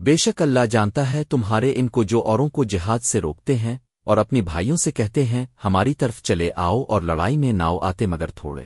بے شک اللہ جانتا ہے تمہارے ان کو جو اوروں کو جہاد سے روکتے ہیں اور اپنی بھائیوں سے کہتے ہیں، ہماری طرف چلے آؤ اور لڑائی میں ناؤ آتے مگر تھوڑے۔